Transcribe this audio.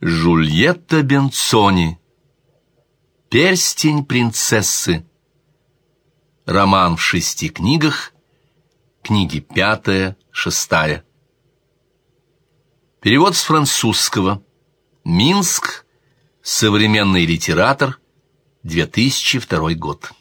Жульетта Бенцони. Перстень принцессы. Роман в шести книгах. Книги пятая, шестая. Перевод с французского. Минск. Современный литератор. 2002 год.